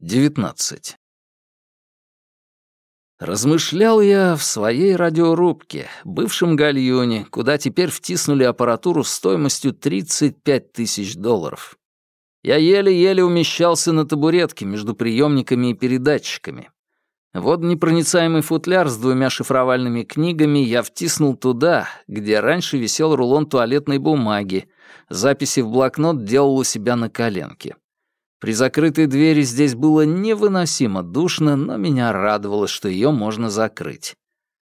19. Размышлял я в своей радиорубке, бывшем гальюне, куда теперь втиснули аппаратуру стоимостью 35 тысяч долларов. Я еле-еле умещался на табуретке между приемниками и передатчиками. Водонепроницаемый футляр с двумя шифровальными книгами я втиснул туда, где раньше висел рулон туалетной бумаги, записи в блокнот делал у себя на коленке. При закрытой двери здесь было невыносимо душно, но меня радовало, что ее можно закрыть.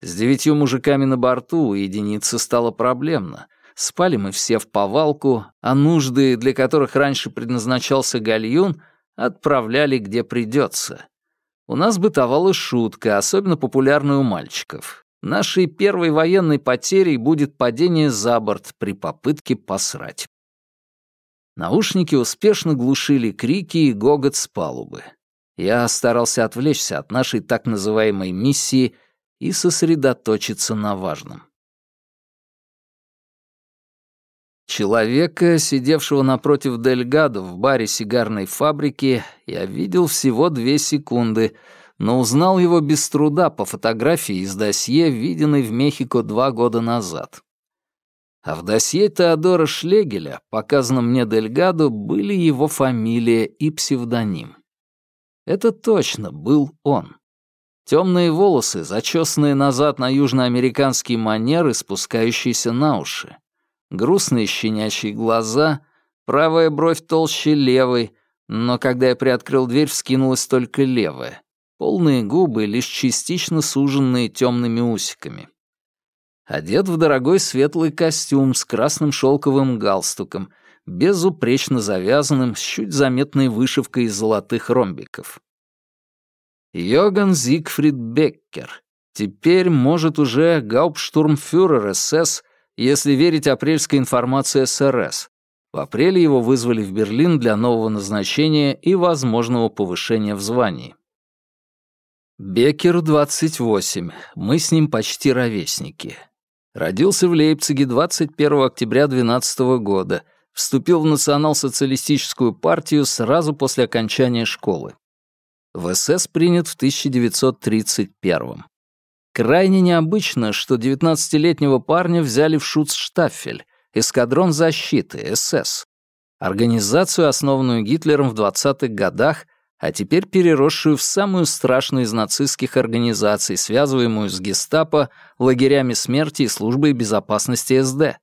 С девятью мужиками на борту уединиться стало проблемно. Спали мы все в повалку, а нужды, для которых раньше предназначался гальюн, отправляли где придется. У нас бытовала шутка, особенно популярная у мальчиков. Нашей первой военной потерей будет падение за борт при попытке посрать. Наушники успешно глушили крики и гогот с палубы. Я старался отвлечься от нашей так называемой миссии и сосредоточиться на важном. Человека, сидевшего напротив Дельгадо в баре сигарной фабрики, я видел всего две секунды, но узнал его без труда по фотографии из досье, виденной в Мехико два года назад. А в досье Теодора Шлегеля, показанном мне Дельгадо, были его фамилия и псевдоним. Это точно был он. Темные волосы, зачесанные назад на южноамериканские манеры, спускающиеся на уши. Грустные щенячьи глаза, правая бровь толще левой, но когда я приоткрыл дверь, вскинулась только левая. Полные губы, лишь частично суженные темными усиками одет в дорогой светлый костюм с красным шелковым галстуком, безупречно завязанным, с чуть заметной вышивкой из золотых ромбиков. Йоган Зигфрид Беккер. Теперь, может, уже гауптштурмфюрер СС, если верить апрельской информации СРС. В апреле его вызвали в Берлин для нового назначения и возможного повышения в звании. Беккеру 28, мы с ним почти ровесники. Родился в Лейпциге 21 октября 12 года, вступил в национал-социалистическую партию сразу после окончания школы. В СС принят в 1931 Крайне необычно, что 19-летнего парня взяли в Шуцштаффель, эскадрон защиты, СС. Организацию, основанную Гитлером в 20-х годах, а теперь переросшую в самую страшную из нацистских организаций, связываемую с гестапо, лагерями смерти и службой безопасности СД.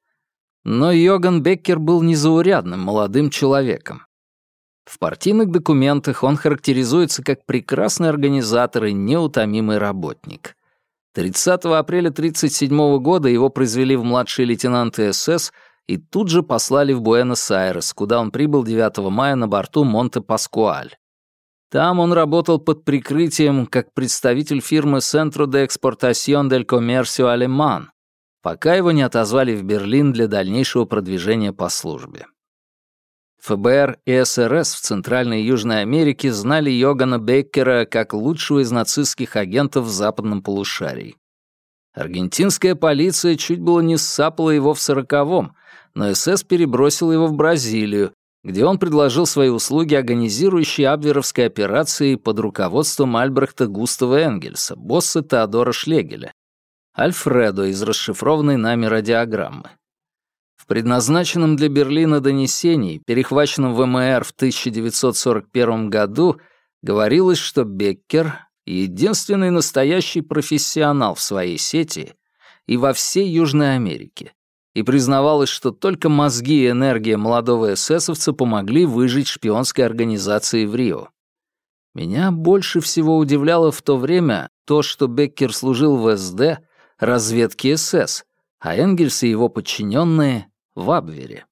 Но Йоган Беккер был незаурядным молодым человеком. В партийных документах он характеризуется как прекрасный организатор и неутомимый работник. 30 апреля 1937 года его произвели в младшие лейтенанты СС и тут же послали в Буэнос-Айрес, куда он прибыл 9 мая на борту Монте-Паскуаль. Там он работал под прикрытием как представитель фирмы Centro de Exportación del Comercio Alemán, пока его не отозвали в Берлин для дальнейшего продвижения по службе. ФБР и СРС в Центральной и Южной Америке знали Йогана Беккера как лучшего из нацистских агентов в западном полушарии. Аргентинская полиция чуть было не ссапала его в сороковом, но СС перебросил его в Бразилию, где он предложил свои услуги организирующей абверовской операции под руководством Альбрехта Густава Энгельса, босса Теодора Шлегеля, Альфредо из расшифрованной нами радиограммы. В предназначенном для Берлина донесении, перехваченном в МР в 1941 году, говорилось, что Беккер — единственный настоящий профессионал в своей сети и во всей Южной Америке, и признавалось, что только мозги и энергия молодого эсэсовца помогли выжить шпионской организации в Рио. Меня больше всего удивляло в то время то, что Беккер служил в СД, разведке СС, а Энгельс и его подчиненные — в Абвере.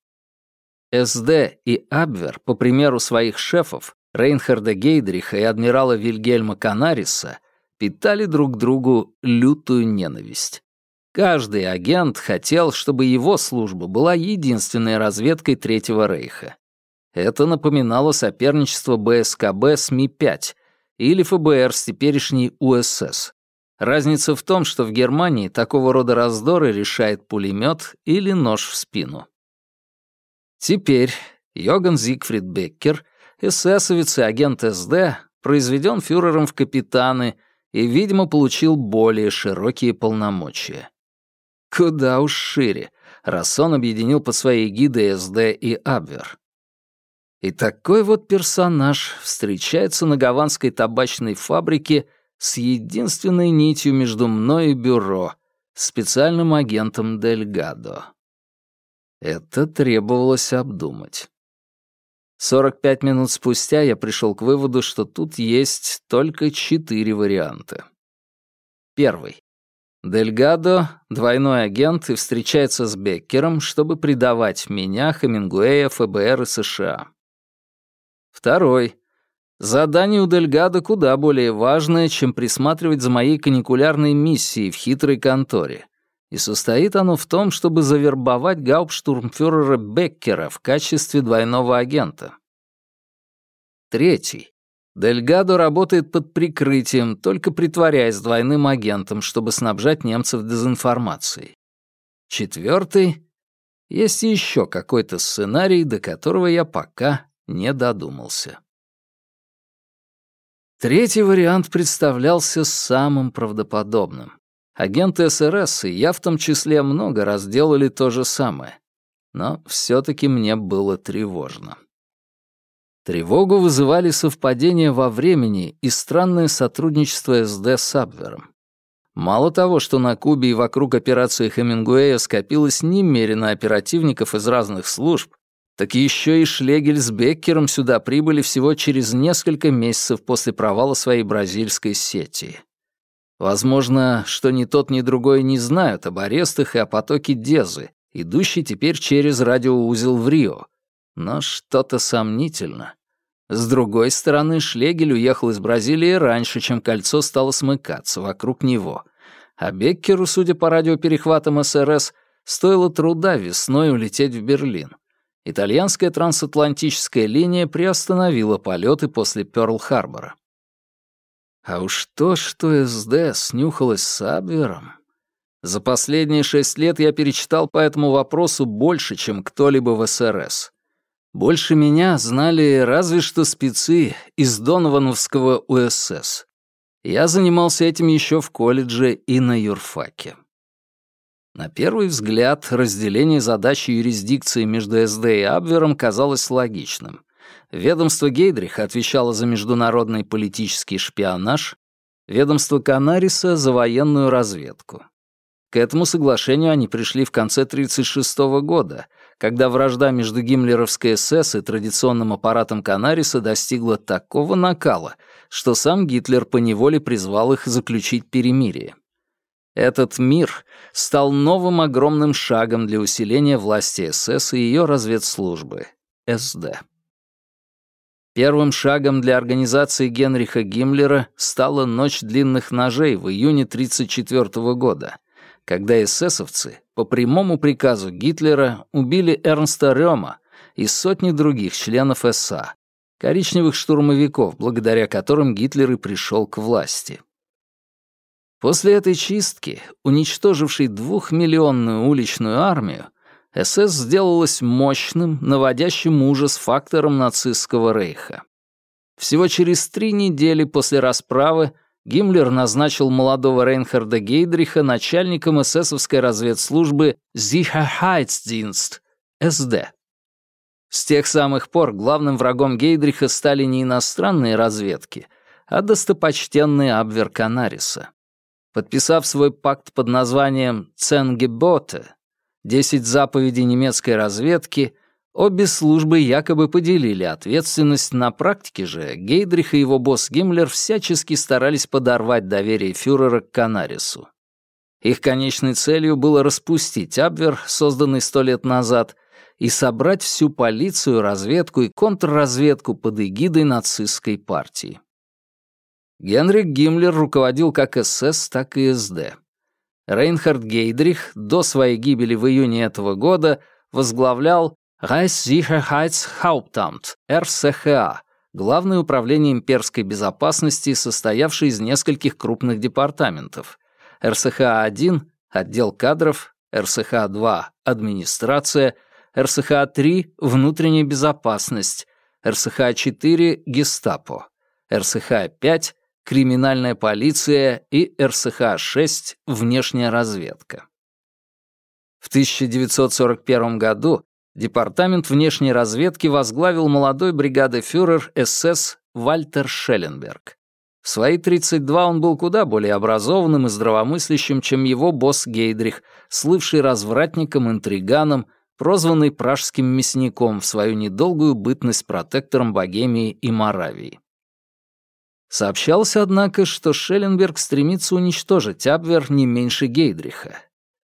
СД и Абвер, по примеру своих шефов, Рейнхарда Гейдриха и адмирала Вильгельма Канариса, питали друг другу лютую ненависть. Каждый агент хотел, чтобы его служба была единственной разведкой Третьего Рейха. Это напоминало соперничество БСКБ с Ми-5 или ФБР с теперешней УСС. Разница в том, что в Германии такого рода раздоры решает пулемет или нож в спину. Теперь Йоган Зигфрид Беккер, эсэсовец и агент СД, произведен фюрером в капитаны и, видимо, получил более широкие полномочия. Куда уж шире, раз он объединил под своей эгидой СД и Абвер. И такой вот персонаж встречается на гаванской табачной фабрике с единственной нитью между мной и бюро, специальным агентом Дельгадо. Это требовалось обдумать. 45 минут спустя я пришел к выводу, что тут есть только четыре варианта. Первый. Дельгадо — двойной агент и встречается с Беккером, чтобы предавать меня, Хемингуэя, ФБР и США. Второй. Задание у Дельгадо куда более важное, чем присматривать за моей каникулярной миссией в хитрой конторе. И состоит оно в том, чтобы завербовать гауптштурмфюрера Беккера в качестве двойного агента. Третий. Дельгадо работает под прикрытием, только притворяясь двойным агентом, чтобы снабжать немцев дезинформацией. Четвертый. Есть еще какой-то сценарий, до которого я пока не додумался. Третий вариант представлялся самым правдоподобным. Агенты СРС и я в том числе много раз делали то же самое. Но все-таки мне было тревожно. Тревогу вызывали совпадения во времени и странное сотрудничество СД с Абвером. Мало того, что на Кубе и вокруг операции Хемингуэя скопилось немерено оперативников из разных служб, так еще и Шлегель с Беккером сюда прибыли всего через несколько месяцев после провала своей бразильской сети. Возможно, что ни тот, ни другой не знают об арестах и о потоке Дезы, идущей теперь через радиоузел в Рио. Но что-то сомнительно. С другой стороны, Шлегель уехал из Бразилии раньше, чем кольцо стало смыкаться вокруг него. А Беккеру, судя по радиоперехватам СРС, стоило труда весной улететь в Берлин. Итальянская трансатлантическая линия приостановила полеты после Пёрл-Харбора. А уж то, что СД снюхалась с Абвером... За последние шесть лет я перечитал по этому вопросу больше, чем кто-либо в СРС. Больше меня знали разве что спецы из Доновановского УСС. Я занимался этим еще в колледже и на юрфаке. На первый взгляд, разделение задачи юрисдикции между СД и Абвером казалось логичным. Ведомство Гейдриха отвечало за международный политический шпионаж, ведомство Канариса — за военную разведку. К этому соглашению они пришли в конце 1936 года, когда вражда между гиммлеровской СС и традиционным аппаратом Канариса достигла такого накала, что сам Гитлер поневоле призвал их заключить перемирие. Этот мир стал новым огромным шагом для усиления власти СС и ее разведслужбы — СД. Первым шагом для организации Генриха Гиммлера стала «Ночь длинных ножей» в июне 1934 года, когда эсэсовцы по прямому приказу Гитлера убили Эрнста Рёма и сотни других членов СА, коричневых штурмовиков, благодаря которым Гитлер и пришел к власти. После этой чистки, уничтожившей двухмиллионную уличную армию, СС сделалась мощным, наводящим ужас фактором нацистского рейха. Всего через три недели после расправы Гиммлер назначил молодого Рейнхарда Гейдриха начальником эсэсовской разведслужбы Sicherheitsdienst, СД. С тех самых пор главным врагом Гейдриха стали не иностранные разведки, а достопочтенный Абвер Канариса. Подписав свой пакт под названием «Ценгеботе» — «Десять заповедей немецкой разведки», обе службы якобы поделили ответственность, на практике же Гейдрих и его босс Гиммлер всячески старались подорвать доверие фюрера к Канарису. Их конечной целью было распустить Абвер, созданный сто лет назад, и собрать всю полицию, разведку и контрразведку под эгидой нацистской партии. Генрих Гиммлер руководил как СС, так и СД. Рейнхард Гейдрих до своей гибели в июне этого года возглавлял Reichssicherheitshauptamt, РСХА, Главное управление имперской безопасности, состоявшее из нескольких крупных департаментов. РСХА-1 — отдел кадров, РСХА-2 — администрация, РСХА-3 — внутренняя безопасность, РСХА-4 — гестапо. РСХ-5 — криминальная полиция и РСХ-6 — внешняя разведка. В 1941 году департамент внешней разведки возглавил молодой бригадефюрер СС Вальтер Шелленберг. В свои 32 он был куда более образованным и здравомыслящим, чем его босс Гейдрих, слывший развратником, интриганом, прозванный пражским мясником в свою недолгую бытность протектором Богемии и Моравии. Сообщалось, однако, что Шелленберг стремится уничтожить Абвер не меньше Гейдриха.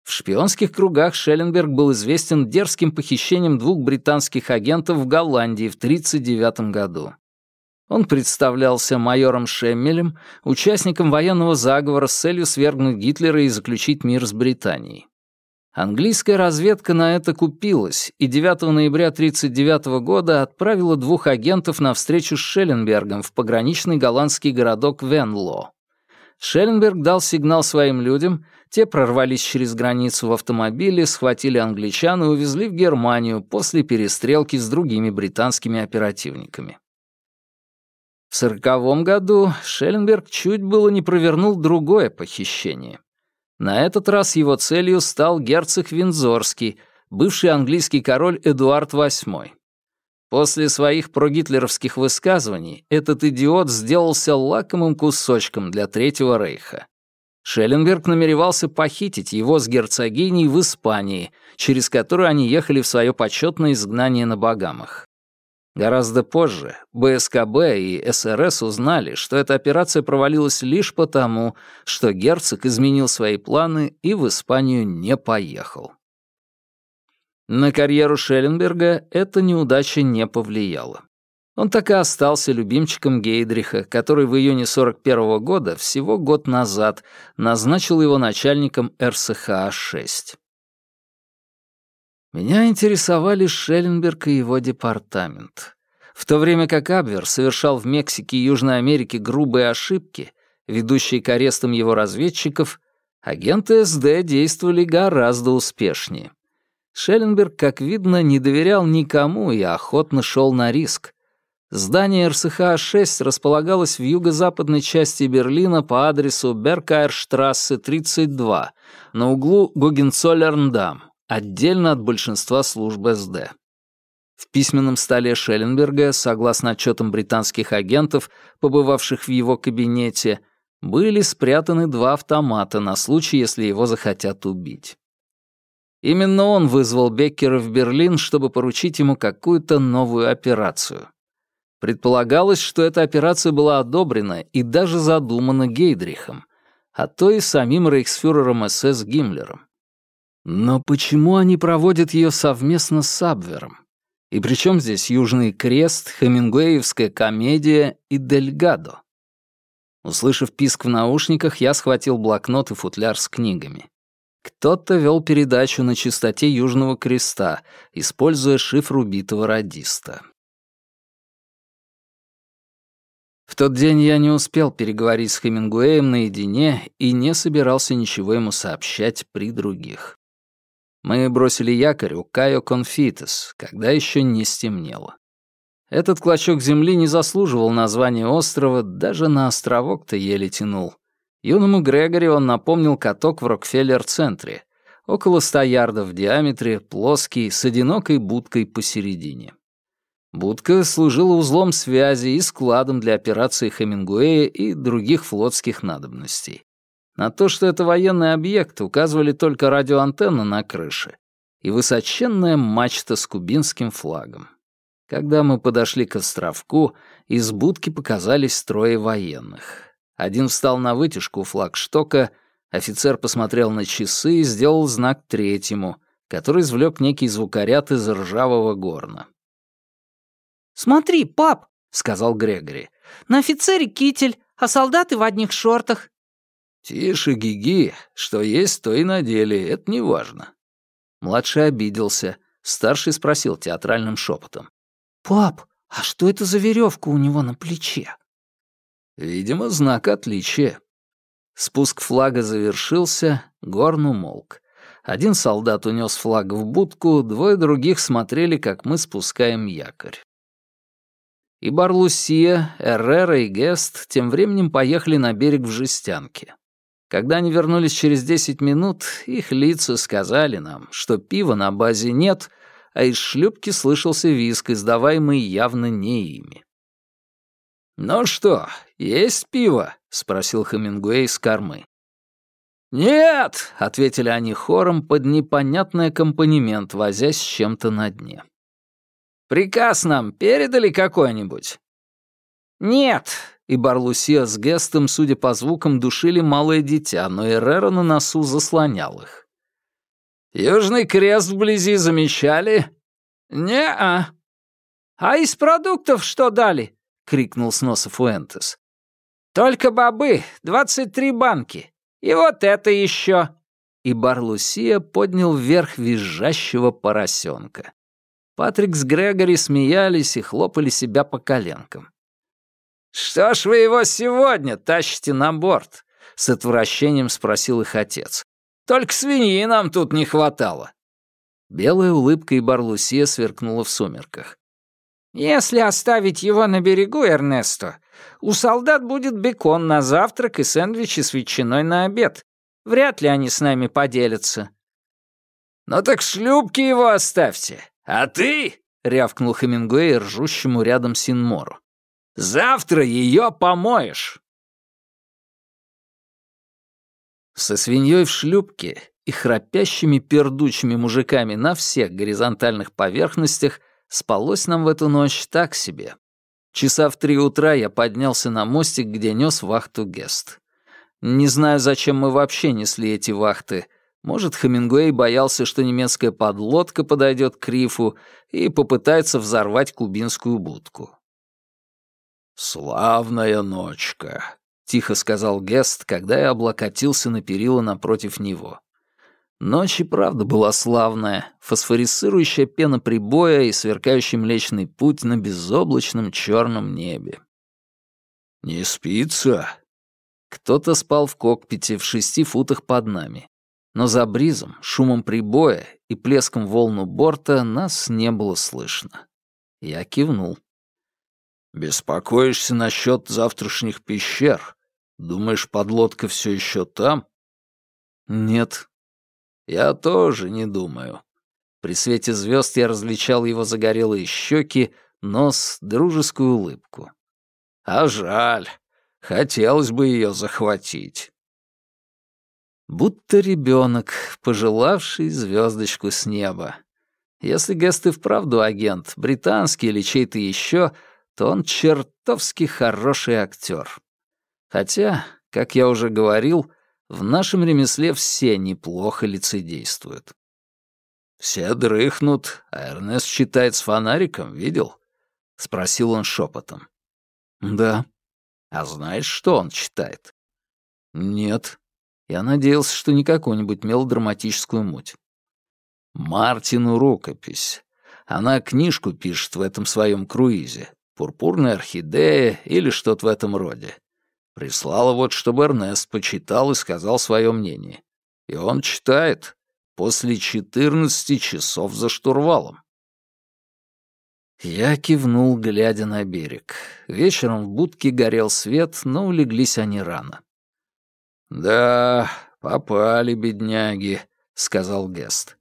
В шпионских кругах Шелленберг был известен дерзким похищением двух британских агентов в Голландии в 1939 году. Он представлялся майором Шеммелем, участником военного заговора с целью свергнуть Гитлера и заключить мир с Британией. Английская разведка на это купилась, и 9 ноября 1939 года отправила двух агентов на встречу с Шелленбергом в пограничный голландский городок Венло. Шелленберг дал сигнал своим людям, те прорвались через границу в автомобиле, схватили англичан и увезли в Германию после перестрелки с другими британскими оперативниками. В сороковом году Шелленберг чуть было не провернул другое похищение. На этот раз его целью стал герцог Виндзорский, бывший английский король Эдуард VIII. После своих прогитлеровских высказываний этот идиот сделался лакомым кусочком для Третьего Рейха. Шелленберг намеревался похитить его с герцогиней в Испании, через которую они ехали в свое почетное изгнание на Багамах. Гораздо позже БСКБ и СРС узнали, что эта операция провалилась лишь потому, что герцог изменил свои планы и в Испанию не поехал. На карьеру Шелленберга эта неудача не повлияла. Он так и остался любимчиком Гейдриха, который в июне 41 -го года, всего год назад, назначил его начальником РСХА-6. Меня интересовали Шелленберг и его департамент. В то время как Абвер совершал в Мексике и Южной Америке грубые ошибки, ведущие к арестам его разведчиков, агенты СД действовали гораздо успешнее. Шелленберг, как видно, не доверял никому и охотно шел на риск. Здание РСХА-6 располагалось в юго-западной части Берлина по адресу Беркайрштрассе, 32, на углу Гогенцоллерндам, отдельно от большинства служб СД. В письменном столе Шелленберга, согласно отчетам британских агентов, побывавших в его кабинете, были спрятаны два автомата на случай, если его захотят убить. Именно он вызвал Беккера в Берлин, чтобы поручить ему какую-то новую операцию. Предполагалось, что эта операция была одобрена и даже задумана Гейдрихом, а то и самим рейхсфюрером СС Гиммлером. Но почему они проводят ее совместно с Абвером? И при чем здесь Южный Крест, Хемингуэевская комедия и Дельгадо? Услышав писк в наушниках, я схватил блокнот и футляр с книгами. Кто-то вел передачу на частоте Южного Креста, используя шифр убитого радиста. В тот день я не успел переговорить с Хемингуэем наедине и не собирался ничего ему сообщать при других. Мы бросили якорь у Кайо Конфитес, когда еще не стемнело. Этот клочок земли не заслуживал названия острова, даже на островок-то еле тянул. Юному Грегори он напомнил каток в Рокфеллер-центре, около ста ярдов в диаметре, плоский, с одинокой будкой посередине. Будка служила узлом связи и складом для операции Хемингуэя и других флотских надобностей. На то, что это военный объект, указывали только радиоантенна на крыше и высоченная мачта с кубинским флагом. Когда мы подошли к островку, из будки показались трое военных. Один встал на вытяжку у флагштока, офицер посмотрел на часы и сделал знак третьему, который извлек некий звукоряд из ржавого горна. «Смотри, пап!» — сказал Грегори. «На офицере китель, а солдаты в одних шортах. «Тише, Гиги, что есть, то и на деле, это не важно». Младший обиделся, старший спросил театральным шепотом. «Пап, а что это за веревка у него на плече?» «Видимо, знак отличия». Спуск флага завершился, горн умолк. Один солдат унес флаг в будку, двое других смотрели, как мы спускаем якорь. И Барлусия, Эррера и Гест тем временем поехали на берег в Жестянке. Когда они вернулись через десять минут, их лица сказали нам, что пива на базе нет, а из шлюпки слышался виск, издаваемый явно не ими. «Ну что, есть пиво?» — спросил Хемингуэй с кормы. «Нет!» — ответили они хором под непонятный аккомпанемент, возясь с чем-то на дне. «Приказ нам передали какой-нибудь?» «Нет!» — и Барлусия с Гестом, судя по звукам, душили малое дитя, но Эррера на носу заслонял их. «Южный крест вблизи замечали?» «Не-а». «А из продуктов что дали?» — крикнул с носа Фуэнтес. «Только бобы, двадцать три банки. И вот это еще!» И Барлусия поднял вверх визжащего поросенка. Патрик с Грегори смеялись и хлопали себя по коленкам. «Что ж вы его сегодня тащите на борт?» — с отвращением спросил их отец. «Только свиньи нам тут не хватало». Белая улыбка и Барлусия сверкнула в сумерках. «Если оставить его на берегу, Эрнесто, у солдат будет бекон на завтрак и сэндвичи с ветчиной на обед. Вряд ли они с нами поделятся». «Ну так шлюпки его оставьте. А ты?» — рявкнул Хемингуэй ржущему рядом Синмору. «Завтра ее помоешь». Со свиньей в шлюпке и храпящими пердучими мужиками на всех горизонтальных поверхностях спалось нам в эту ночь так себе. Часа в три утра я поднялся на мостик, где нес вахту Гест. Не знаю, зачем мы вообще несли эти вахты. Может, Хемингуэй боялся, что немецкая подлодка подойдет к рифу и попытается взорвать кубинскую будку. «Славная ночка», — тихо сказал Гест, когда я облокотился на перила напротив него. Ночь и правда была славная, фосфорисцирующая пена прибоя и сверкающий Млечный Путь на безоблачном черном небе. «Не спится?» Кто-то спал в кокпите в шести футах под нами. Но за бризом, шумом прибоя и плеском волну борта нас не было слышно. Я кивнул. «Беспокоишься насчет завтрашних пещер? Думаешь, подлодка все еще там?» «Нет, я тоже не думаю. При свете звезд я различал его загорелые щеки, нос, дружескую улыбку. А жаль. Хотелось бы ее захватить. Будто ребенок, пожелавший звездочку с неба. Если Гест и вправду агент, британский или чей-то еще, то он чертовски хороший актер. Хотя, как я уже говорил, в нашем ремесле все неплохо лицедействуют. Все дрыхнут, а Эрнест читает с фонариком, видел? Спросил он шепотом. Да. А знаешь, что он читает? Нет. Я надеялся, что не какую-нибудь мелодраматическую муть. Мартину рукопись. Она книжку пишет в этом своем круизе. «Пурпурная орхидея» или что-то в этом роде. Прислала вот, чтобы Эрнест почитал и сказал свое мнение. И он читает после 14 часов за штурвалом. Я кивнул, глядя на берег. Вечером в будке горел свет, но улеглись они рано. «Да, попали, бедняги», — сказал Гест.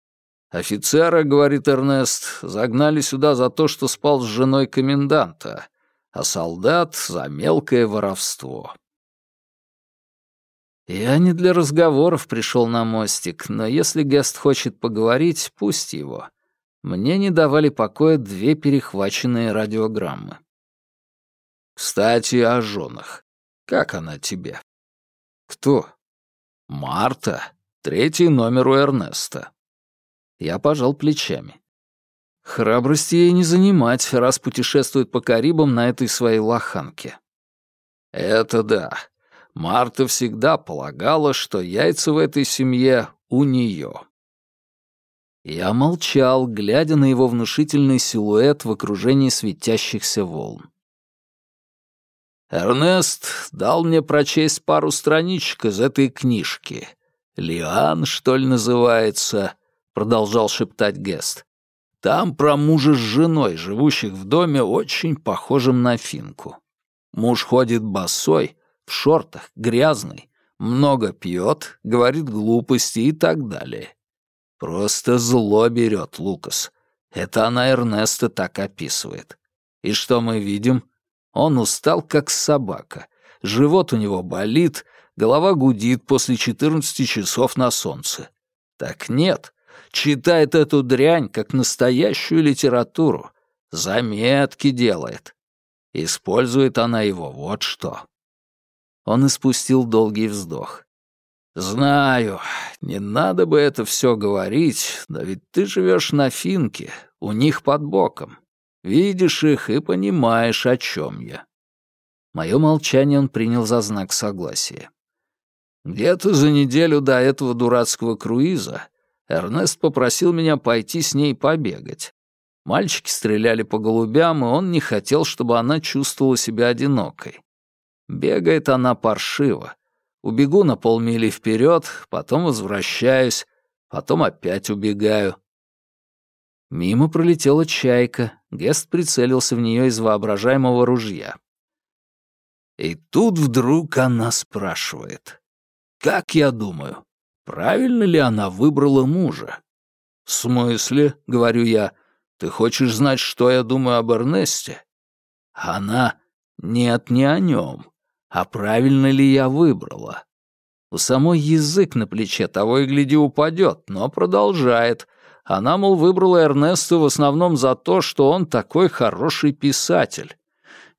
«Офицера, — говорит Эрнест, — загнали сюда за то, что спал с женой коменданта, а солдат — за мелкое воровство. Я не для разговоров пришел на мостик, но если Гест хочет поговорить, пусть его. Мне не давали покоя две перехваченные радиограммы. Кстати, о женах. Как она тебе? Кто? Марта. Третий номер у Эрнеста. Я пожал плечами. Храбрости ей не занимать, раз путешествует по Карибам на этой своей лоханке. Это да. Марта всегда полагала, что яйца в этой семье у нее. Я молчал, глядя на его внушительный силуэт в окружении светящихся волн. Эрнест дал мне прочесть пару страничек из этой книжки. «Лиан, что ли, называется?» — продолжал шептать Гест. Там про мужа с женой, живущих в доме, очень похожим на финку. Муж ходит босой, в шортах, грязный, много пьет, говорит глупости и так далее. Просто зло берет Лукас. Это она Эрнеста так описывает. И что мы видим? Он устал, как собака. Живот у него болит, голова гудит после 14 часов на солнце. Так нет, читает эту дрянь как настоящую литературу. Заметки делает. Использует она его вот что. Он испустил долгий вздох. «Знаю, не надо бы это все говорить, но ведь ты живешь на Финке, у них под боком. Видишь их и понимаешь, о чем я». Мое молчание он принял за знак согласия. Где-то за неделю до этого дурацкого круиза Эрнест попросил меня пойти с ней побегать. Мальчики стреляли по голубям, и он не хотел, чтобы она чувствовала себя одинокой. Бегает она паршиво. Убегу на полмили вперед, потом возвращаюсь, потом опять убегаю. Мимо пролетела чайка, Гест прицелился в нее из воображаемого ружья. И тут вдруг она спрашивает. «Как я думаю, правильно ли она выбрала мужа?» «В смысле?» — говорю я. «Ты хочешь знать, что я думаю об Эрнесте?» Она «Нет, не о нем а правильно ли я выбрала? У самой язык на плече того и гляди упадет, но продолжает. Она, мол, выбрала Эрнесту в основном за то, что он такой хороший писатель.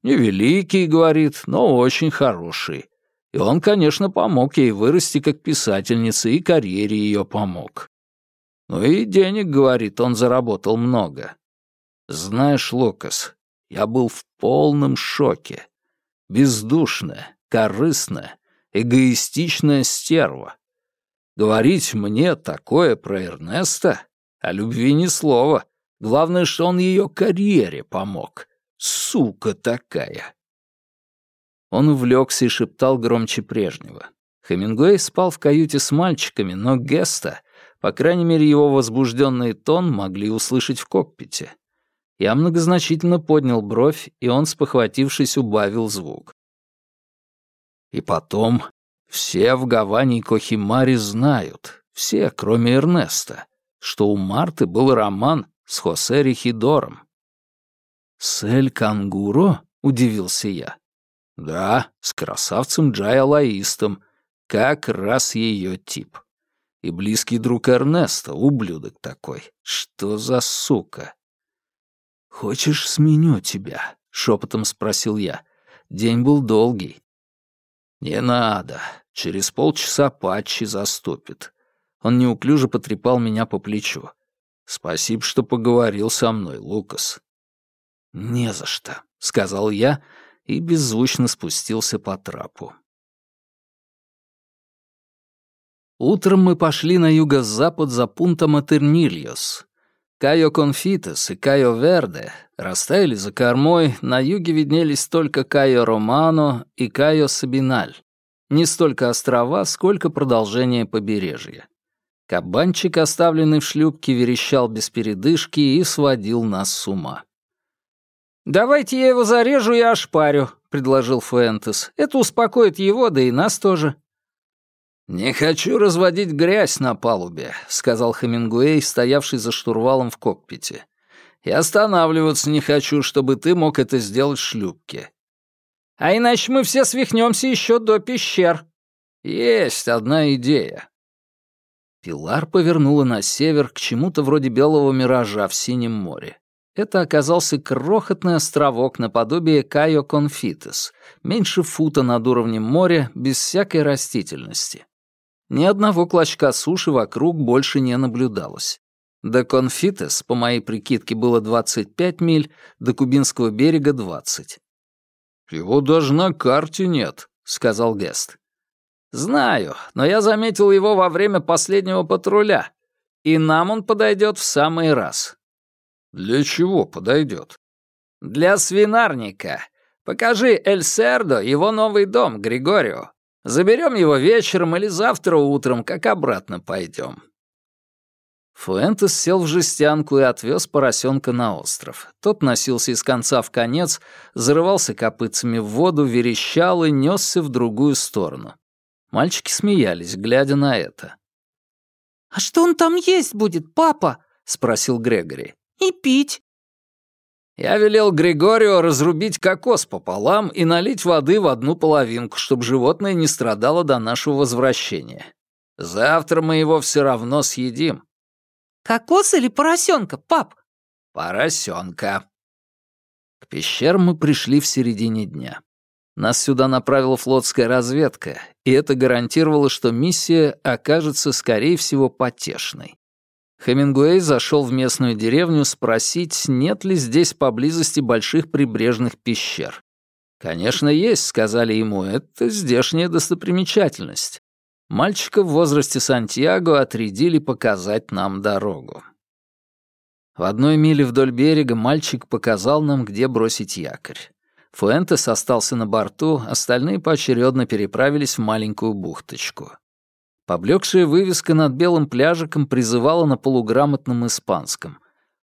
Невеликий, говорит, но очень хороший. И он, конечно, помог ей вырасти как писательница, и карьере ее помог. Ну и денег, говорит, он заработал много. Знаешь, Лукас, я был в полном шоке бездушная, корыстная, эгоистичная стерва. Говорить мне такое про Эрнеста? О любви ни слова. Главное, что он ее карьере помог. Сука такая. Он увлекся и шептал громче прежнего. Хемингуэй спал в каюте с мальчиками, но Геста, по крайней мере его возбужденный тон, могли услышать в кокпите. Я многозначительно поднял бровь, и он, спохватившись, убавил звук. И потом, все в Гаване и Кохимаре знают, все, кроме Эрнеста, что у Марты был роман с Хосе Рихидором. «С Эль Кангуро?» — удивился я. «Да, с красавцем Джай Алаистом, как раз ее тип. И близкий друг Эрнеста, ублюдок такой. Что за сука?» «Хочешь, сменю тебя?» — шепотом спросил я. День был долгий. «Не надо. Через полчаса Патчи заступит». Он неуклюже потрепал меня по плечу. «Спасибо, что поговорил со мной, Лукас». «Не за что», — сказал я и беззвучно спустился по трапу. Утром мы пошли на юго-запад за пунктом Атернильос, Кайо Конфитес и Кайо Верде растаяли за кормой, на юге виднелись только Кайо Романо и Кайо Сабиналь. Не столько острова, сколько продолжение побережья. Кабанчик, оставленный в шлюпке, верещал без передышки и сводил нас с ума. «Давайте я его зарежу и ошпарю», — предложил Фуэнтес. «Это успокоит его, да и нас тоже». «Не хочу разводить грязь на палубе», — сказал Хемингуэй, стоявший за штурвалом в кокпите. «И останавливаться не хочу, чтобы ты мог это сделать в шлюпке». «А иначе мы все свихнемся еще до пещер». «Есть одна идея». Пилар повернула на север к чему-то вроде белого миража в Синем море. Это оказался крохотный островок наподобие Кайо Конфитес, меньше фута над уровнем моря, без всякой растительности. Ни одного клочка суши вокруг больше не наблюдалось. До Конфитес, по моей прикидке, было 25 миль, до Кубинского берега — 20. «Его даже на карте нет», — сказал Гест. «Знаю, но я заметил его во время последнего патруля, и нам он подойдет в самый раз». «Для чего подойдет?» «Для свинарника. Покажи Эль Сердо его новый дом, Григорио. Заберем его вечером или завтра утром, как обратно пойдем. Фуэнтес сел в жестянку и отвез поросенка на остров. Тот носился из конца в конец, зарывался копытцами в воду, верещал и несся в другую сторону. Мальчики смеялись, глядя на это. «А что он там есть будет, папа?» — спросил Грегори. «И пить». Я велел Григорио разрубить кокос пополам и налить воды в одну половинку, чтобы животное не страдало до нашего возвращения. Завтра мы его все равно съедим. Кокос или поросенка, пап? Поросенка. К пещерам мы пришли в середине дня. Нас сюда направила флотская разведка, и это гарантировало, что миссия окажется, скорее всего, потешной. Хемингуэй зашел в местную деревню спросить, нет ли здесь поблизости больших прибрежных пещер. «Конечно, есть», — сказали ему, — «это здешняя достопримечательность». Мальчика в возрасте Сантьяго отрядили показать нам дорогу. В одной миле вдоль берега мальчик показал нам, где бросить якорь. Фуэнтес остался на борту, остальные поочередно переправились в маленькую бухточку. Поблекшая вывеска над белым пляжиком призывала на полуграмотном испанском.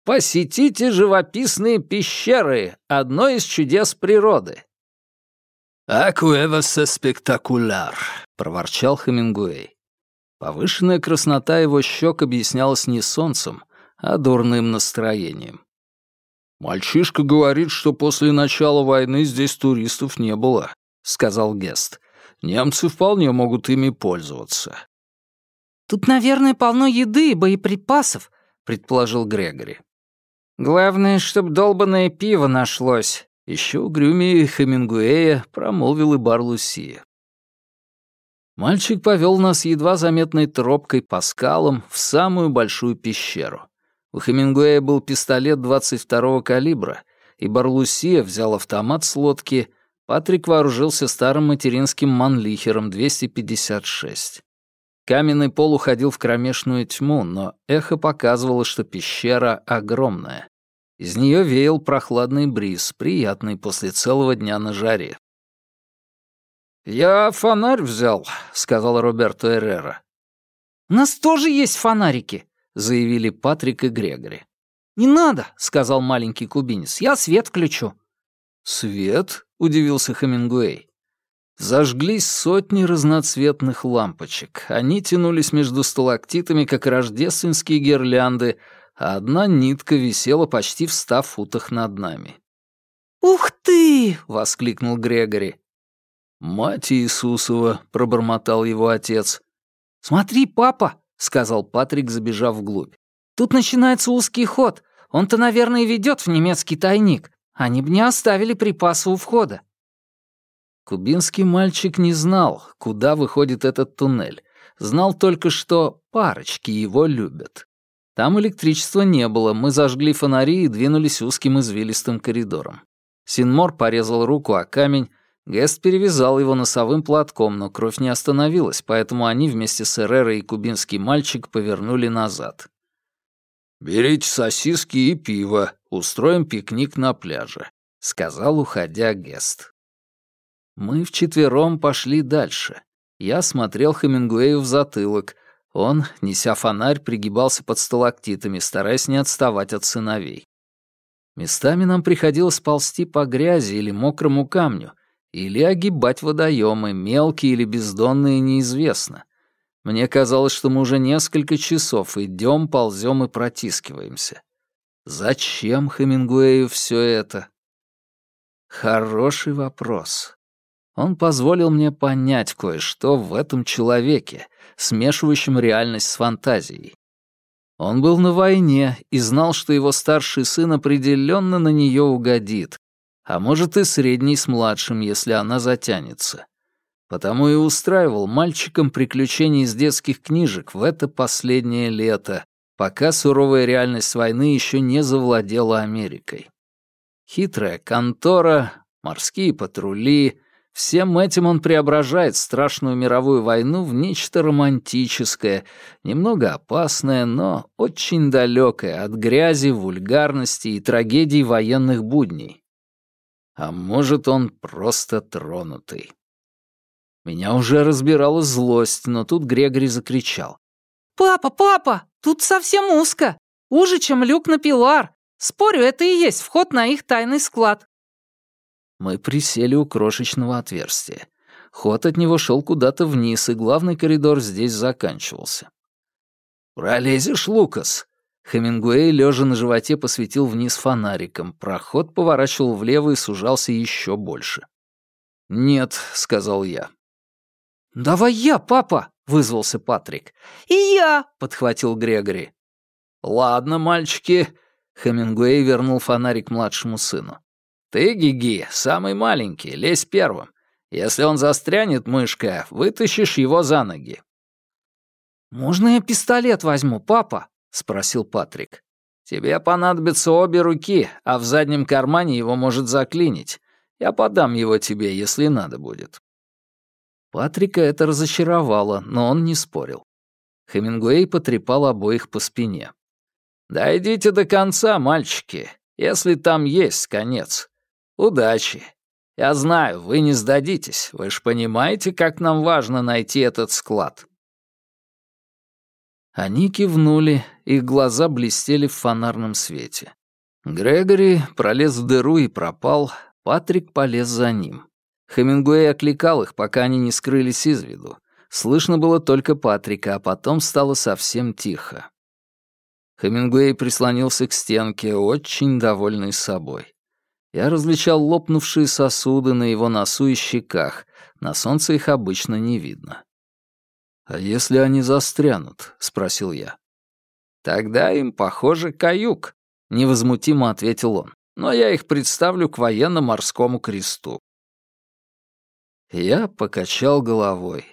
«Посетите живописные пещеры, одно из чудес природы». «Акуэвасе спектакуляр», — проворчал Хемингуэй. Повышенная краснота его щек объяснялась не солнцем, а дурным настроением. «Мальчишка говорит, что после начала войны здесь туристов не было», — сказал Гест. Немцы вполне могут ими пользоваться». «Тут, наверное, полно еды и боеприпасов», — предположил Грегори. «Главное, чтоб долбанное пиво нашлось», — еще угрюмее Хемингуэя промолвил и бар Лусия. Мальчик повел нас едва заметной тропкой по скалам в самую большую пещеру. У Хемингуэя был пистолет 22-го калибра, и Барлусия взял автомат с лодки Патрик вооружился старым материнским манлихером 256. Каменный пол уходил в кромешную тьму, но эхо показывало, что пещера огромная. Из нее веял прохладный бриз, приятный после целого дня на жаре. «Я фонарь взял», — сказал Роберто Эррера. «У нас тоже есть фонарики», — заявили Патрик и Грегори. «Не надо», — сказал маленький кубинец, — «я свет включу». «Свет?» — удивился Хемингуэй. Зажглись сотни разноцветных лампочек. Они тянулись между сталактитами, как рождественские гирлянды, а одна нитка висела почти в ста футах над нами. «Ух ты!» — воскликнул Грегори. «Мать Иисусова!» — пробормотал его отец. «Смотри, папа!» — сказал Патрик, забежав вглубь. «Тут начинается узкий ход. Он-то, наверное, ведет в немецкий тайник. Они бы не оставили припасы у входа. Кубинский мальчик не знал, куда выходит этот туннель. Знал только, что парочки его любят. Там электричества не было, мы зажгли фонари и двинулись узким извилистым коридором. Синмор порезал руку о камень, Гест перевязал его носовым платком, но кровь не остановилась, поэтому они вместе с Эрерой и кубинский мальчик повернули назад. «Берите сосиски и пиво, устроим пикник на пляже», — сказал, уходя Гест. Мы вчетвером пошли дальше. Я смотрел Хемингуэю в затылок. Он, неся фонарь, пригибался под сталактитами, стараясь не отставать от сыновей. Местами нам приходилось ползти по грязи или мокрому камню, или огибать водоемы, мелкие или бездонные, неизвестно. Мне казалось, что мы уже несколько часов идем, ползем и протискиваемся. Зачем Хемингуэю все это? Хороший вопрос. Он позволил мне понять кое-что в этом человеке, смешивающем реальность с фантазией. Он был на войне и знал, что его старший сын определенно на нее угодит, а может и средний с младшим, если она затянется. Потому и устраивал мальчикам приключения из детских книжек в это последнее лето, пока суровая реальность войны еще не завладела Америкой. Хитрая контора, морские патрули — всем этим он преображает страшную мировую войну в нечто романтическое, немного опасное, но очень далекое от грязи, вульгарности и трагедий военных будней. А может, он просто тронутый. Меня уже разбирала злость, но тут Грегори закричал. «Папа, папа, тут совсем узко. Уже, чем люк на пилар. Спорю, это и есть вход на их тайный склад». Мы присели у крошечного отверстия. Ход от него шел куда-то вниз, и главный коридор здесь заканчивался. «Пролезешь, Лукас?» Хемингуэй, лежа на животе, посветил вниз фонариком. Проход поворачивал влево и сужался еще больше. «Нет», — сказал я. «Давай я, папа!» — вызвался Патрик. «И я!» — подхватил Грегори. «Ладно, мальчики». Хемингуэй вернул фонарик младшему сыну. «Ты, Гиги, самый маленький, лезь первым. Если он застрянет, мышка, вытащишь его за ноги». «Можно я пистолет возьму, папа?» — спросил Патрик. «Тебе понадобятся обе руки, а в заднем кармане его может заклинить. Я подам его тебе, если надо будет». Патрика это разочаровало, но он не спорил. Хемингуэй потрепал обоих по спине. «Дойдите до конца, мальчики, если там есть конец. Удачи. Я знаю, вы не сдадитесь. Вы ж понимаете, как нам важно найти этот склад». Они кивнули, их глаза блестели в фонарном свете. Грегори пролез в дыру и пропал, Патрик полез за ним. Хемингуэй окликал их, пока они не скрылись из виду. Слышно было только Патрика, а потом стало совсем тихо. Хемингуэй прислонился к стенке, очень довольный собой. Я различал лопнувшие сосуды на его носу и щеках. На солнце их обычно не видно. «А если они застрянут?» — спросил я. «Тогда им, похоже, каюк», — невозмутимо ответил он. «Но я их представлю к военно-морскому кресту». Я покачал головой.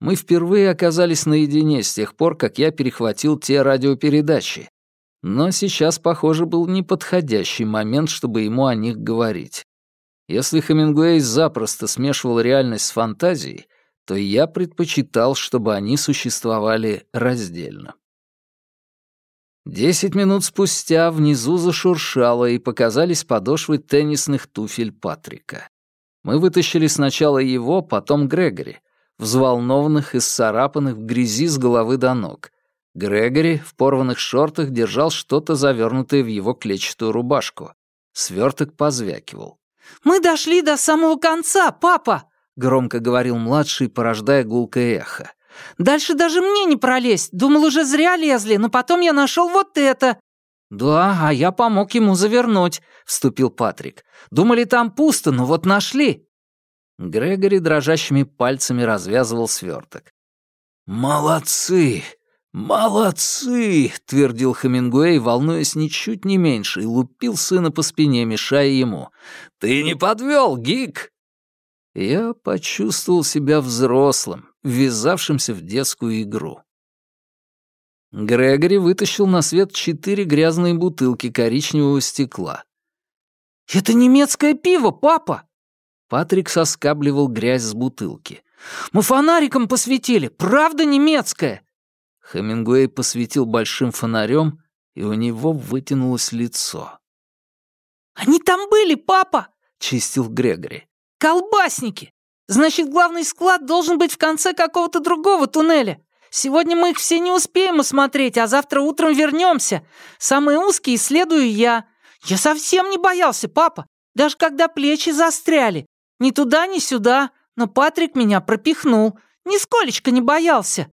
Мы впервые оказались наедине с тех пор, как я перехватил те радиопередачи, но сейчас, похоже, был неподходящий момент, чтобы ему о них говорить. Если Хемингуэй запросто смешивал реальность с фантазией, то я предпочитал, чтобы они существовали раздельно. Десять минут спустя внизу зашуршало и показались подошвы теннисных туфель Патрика. Мы вытащили сначала его, потом Грегори, взволнованных и сцарапанных в грязи с головы до ног, Грегори в порванных шортах держал что-то завернутое в его клетчатую рубашку. Сверток позвякивал. «Мы дошли до самого конца, папа!» — громко говорил младший, порождая гулкое эхо. «Дальше даже мне не пролезть. Думал, уже зря лезли, но потом я нашел вот это». «Да, а я помог ему завернуть», — вступил Патрик. «Думали, там пусто, но вот нашли». Грегори дрожащими пальцами развязывал сверток. «Молодцы!» «Молодцы!» — твердил Хемингуэй, волнуясь ничуть не меньше, и лупил сына по спине, мешая ему. «Ты не подвел, Гик!» Я почувствовал себя взрослым, ввязавшимся в детскую игру. Грегори вытащил на свет четыре грязные бутылки коричневого стекла. «Это немецкое пиво, папа!» Патрик соскабливал грязь с бутылки. «Мы фонариком посветили, правда немецкое?» Хемингуэй посветил большим фонарем, и у него вытянулось лицо. «Они там были, папа!» — чистил Грегори. «Колбасники! Значит, главный склад должен быть в конце какого-то другого туннеля. Сегодня мы их все не успеем осмотреть, а завтра утром вернемся. Самые узкие исследую я. Я совсем не боялся, папа, даже когда плечи застряли. Ни туда, ни сюда, но Патрик меня пропихнул. Нисколечко не боялся.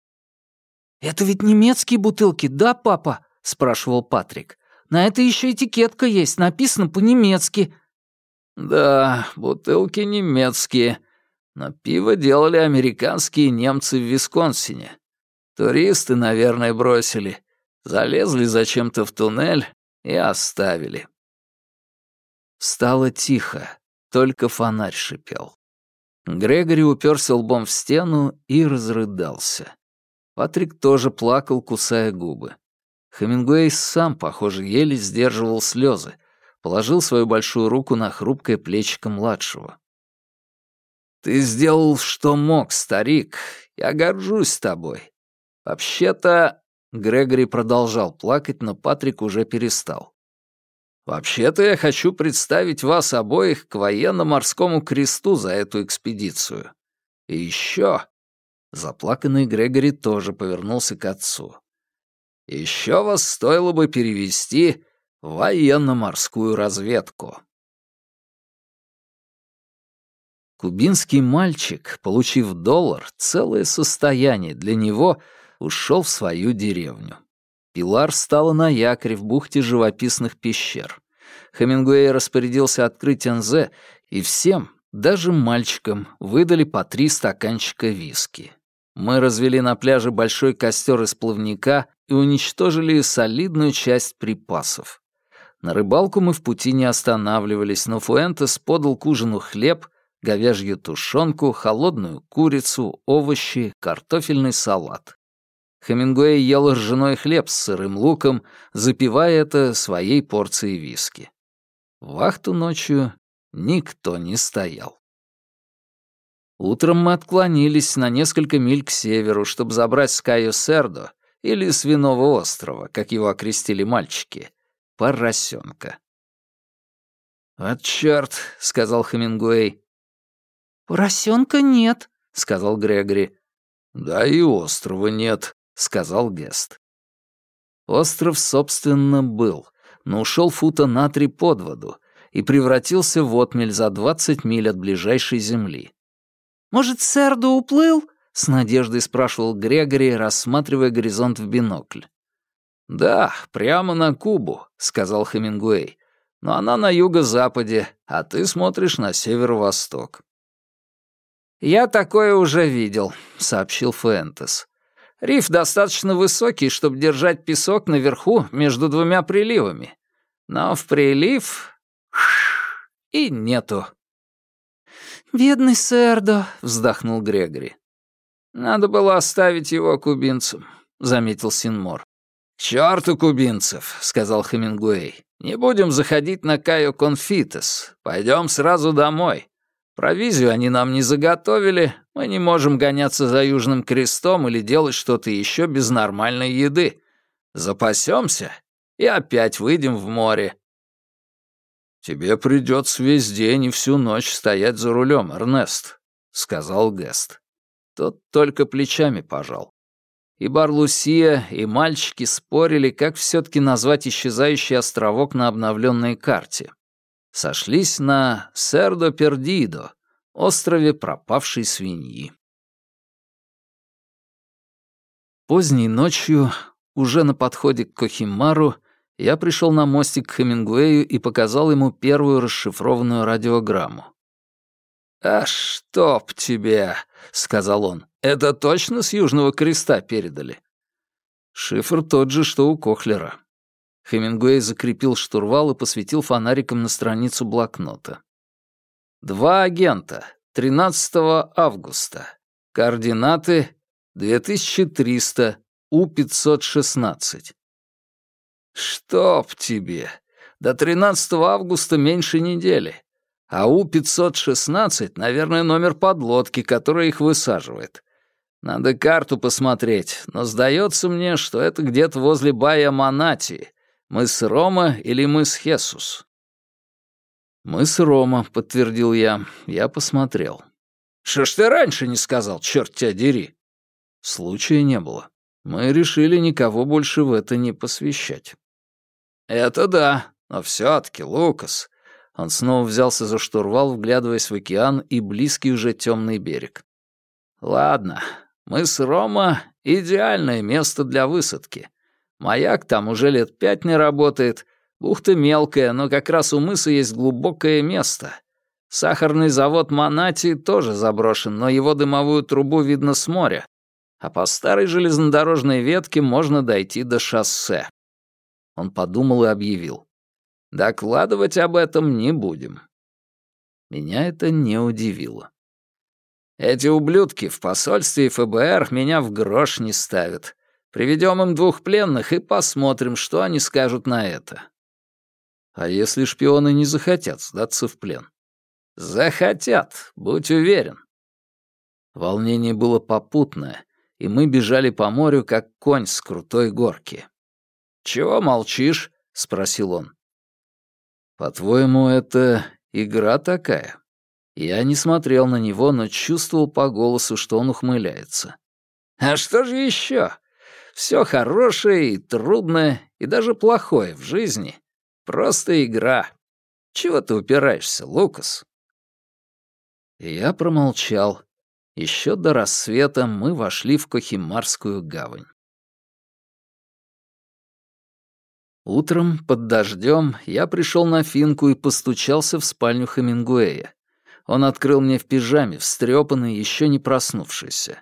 «Это ведь немецкие бутылки, да, папа?» — спрашивал Патрик. «На это еще этикетка есть, написано по-немецки». «Да, бутылки немецкие. Но пиво делали американские немцы в Висконсине. Туристы, наверное, бросили. Залезли зачем-то в туннель и оставили». Стало тихо, только фонарь шипел. Грегори уперся лбом в стену и разрыдался. Патрик тоже плакал, кусая губы. Хемингуэй сам, похоже, еле сдерживал слезы, положил свою большую руку на хрупкое плечико младшего. «Ты сделал, что мог, старик. Я горжусь тобой. Вообще-то...» Грегори продолжал плакать, но Патрик уже перестал. «Вообще-то я хочу представить вас обоих к военно-морскому кресту за эту экспедицию. И еще...» Заплаканный Грегори тоже повернулся к отцу. Еще вас стоило бы перевести в военно-морскую разведку. Кубинский мальчик, получив доллар, целое состояние для него, ушел в свою деревню. Пилар стала на якоре в бухте живописных пещер. Хемингуэй распорядился открыть НЗ, и всем, даже мальчикам, выдали по три стаканчика виски. Мы развели на пляже большой костер из плавника и уничтожили солидную часть припасов. На рыбалку мы в пути не останавливались, но Фуэнтес подал к ужину хлеб, говяжью тушенку, холодную курицу, овощи, картофельный салат. Хемингуэй ел ржаной хлеб с сырым луком, запивая это своей порцией виски. Вахту ночью никто не стоял. Утром мы отклонились на несколько миль к северу, чтобы забрать Скайо Сердо, или Свиного острова, как его окрестили мальчики, поросенка. «Вот чёрт», — сказал Хемингуэй, «Поросенка нет», — сказал Грегори. «Да и острова нет», — сказал Гест. Остров, собственно, был, но ушел фута на три под воду и превратился в отмель за двадцать миль от ближайшей земли. «Может, Сердо уплыл?» — с надеждой спрашивал Грегори, рассматривая горизонт в бинокль. «Да, прямо на Кубу», — сказал Хемингуэй. «Но она на юго-западе, а ты смотришь на северо-восток». «Я такое уже видел», — сообщил Фуэнтес. «Риф достаточно высокий, чтобы держать песок наверху между двумя приливами. Но в прилив... и нету». «Бедный Сэрдо», — вздохнул Грегори. «Надо было оставить его кубинцам», — заметил Синмор. «К черту кубинцев», — сказал Хемингуэй. «Не будем заходить на Кайо Конфитес. Пойдем сразу домой. Провизию они нам не заготовили, мы не можем гоняться за Южным Крестом или делать что-то еще без нормальной еды. Запасемся и опять выйдем в море. «Тебе придется весь день и всю ночь стоять за рулем, Эрнест», — сказал Гест. Тот только плечами пожал. И Барлусия, и мальчики спорили, как все-таки назвать исчезающий островок на обновленной карте сошлись на Сердо-Пердидо, острове пропавшей свиньи. Поздней ночью, уже на подходе к Кохимару, я пришел на мостик к Хемингуэю и показал ему первую расшифрованную радиограмму. «А чтоб тебе!» — сказал он. «Это точно с Южного Креста передали?» Шифр тот же, что у Кохлера. Хемингуэй закрепил штурвал и посветил фонариком на страницу блокнота. «Два агента. 13 августа. Координаты 2300 У-516». «Чтоб тебе! До 13 августа меньше недели. А У-516, наверное, номер подлодки, которая их высаживает. Надо карту посмотреть, но сдается мне, что это где-то возле Бая Манати, Мыс Рома или мыс Хесус?» «Мыс Рома», — подтвердил я. Я посмотрел. «Что ж ты раньше не сказал, черт тебя дери?» Случая не было. Мы решили никого больше в это не посвящать. «Это да, но все-таки, Лукас...» Он снова взялся за штурвал, вглядываясь в океан и близкий уже темный берег. «Ладно, мыс Рома — идеальное место для высадки. Маяк там уже лет пять не работает. Бухта мелкая, но как раз у мыса есть глубокое место. Сахарный завод Монати тоже заброшен, но его дымовую трубу видно с моря. А по старой железнодорожной ветке можно дойти до шоссе. Он подумал и объявил. Докладывать об этом не будем. Меня это не удивило. Эти ублюдки в посольстве и ФБР меня в грош не ставят. Приведем им двух пленных и посмотрим, что они скажут на это. А если шпионы не захотят сдаться в плен? Захотят, будь уверен. Волнение было попутное, и мы бежали по морю, как конь с крутой горки. «Чего молчишь?» — спросил он. «По-твоему, это игра такая?» Я не смотрел на него, но чувствовал по голосу, что он ухмыляется. «А что же еще? Все хорошее и трудное, и даже плохое в жизни — просто игра. Чего ты упираешься, Лукас?» я промолчал. Еще до рассвета мы вошли в Кохимарскую гавань. Утром, под дождем, я пришел на финку и постучался в спальню Хемингуэя. Он открыл мне в пижаме, встрепанный, еще не проснувшийся.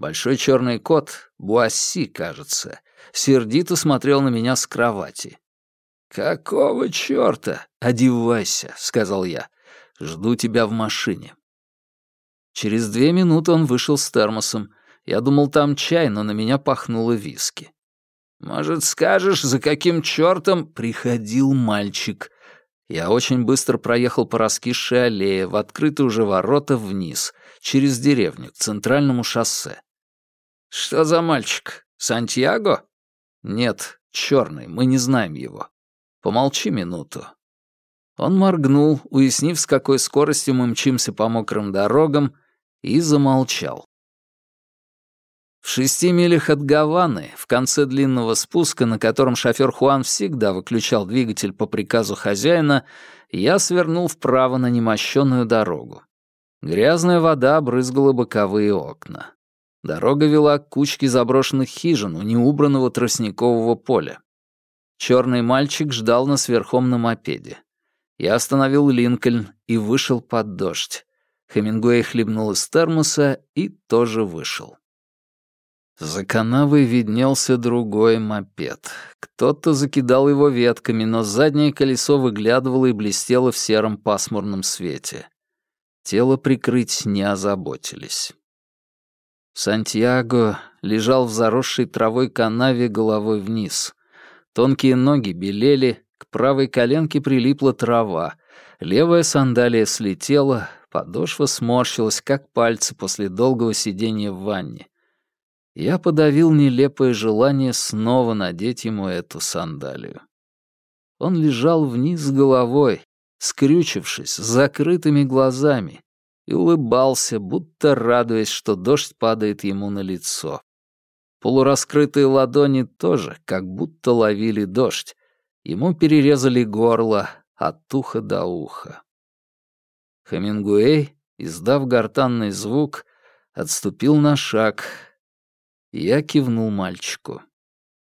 Большой черный кот, Буасси, кажется, сердито смотрел на меня с кровати. «Какого чёрта? Одевайся», — сказал я. «Жду тебя в машине». Через две минуты он вышел с термосом. Я думал, там чай, но на меня пахнуло виски. «Может, скажешь, за каким чёртом приходил мальчик?» Я очень быстро проехал по раскисшей аллее в открытые уже ворота вниз, через деревню, к центральному шоссе. «Что за мальчик? Сантьяго?» «Нет, черный, мы не знаем его. Помолчи минуту». Он моргнул, уяснив, с какой скоростью мы мчимся по мокрым дорогам, и замолчал. В шести милях от Гаваны, в конце длинного спуска, на котором шофер Хуан всегда выключал двигатель по приказу хозяина, я свернул вправо на немощенную дорогу. Грязная вода брызгала боковые окна. Дорога вела к кучке заброшенных хижин у неубранного тростникового поля. Черный мальчик ждал нас верхом на мопеде. Я остановил Линкольн и вышел под дождь. Хемингуэй хлебнул из термоса и тоже вышел. За канавой виднелся другой мопед. Кто-то закидал его ветками, но заднее колесо выглядывало и блестело в сером пасмурном свете. Тело прикрыть не озаботились. Сантьяго лежал в заросшей травой канаве головой вниз. Тонкие ноги белели, к правой коленке прилипла трава, левая сандалия слетела, подошва сморщилась, как пальцы после долгого сидения в ванне. Я подавил нелепое желание снова надеть ему эту сандалию. Он лежал вниз головой, скрючившись, с закрытыми глазами, и улыбался, будто радуясь, что дождь падает ему на лицо. Полураскрытые ладони тоже как будто ловили дождь. Ему перерезали горло от уха до уха. Хемингуэй, издав гортанный звук, отступил на шаг. Я кивнул мальчику.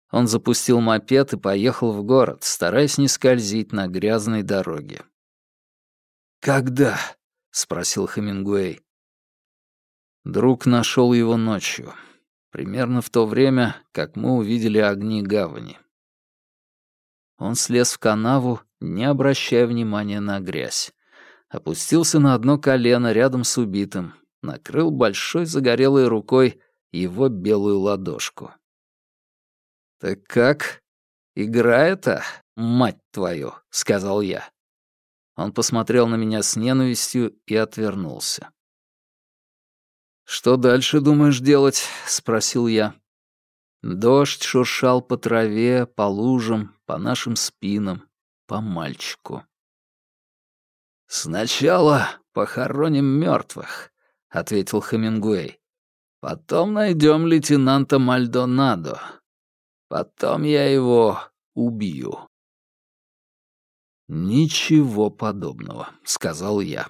Он запустил мопед и поехал в город, стараясь не скользить на грязной дороге. «Когда?» — спросил Хемингуэй. Друг нашел его ночью, примерно в то время, как мы увидели огни гавани. Он слез в канаву, не обращая внимания на грязь. Опустился на одно колено рядом с убитым, накрыл большой загорелой рукой его белую ладошку. «Так как? Игра это, мать твою!» — сказал я. Он посмотрел на меня с ненавистью и отвернулся. «Что дальше думаешь делать?» — спросил я. Дождь шуршал по траве, по лужам, по нашим спинам, по мальчику. «Сначала похороним мертвых», — ответил Хемингуэй. «Потом найдем лейтенанта Мальдонадо. Потом я его убью». «Ничего подобного», — сказал я.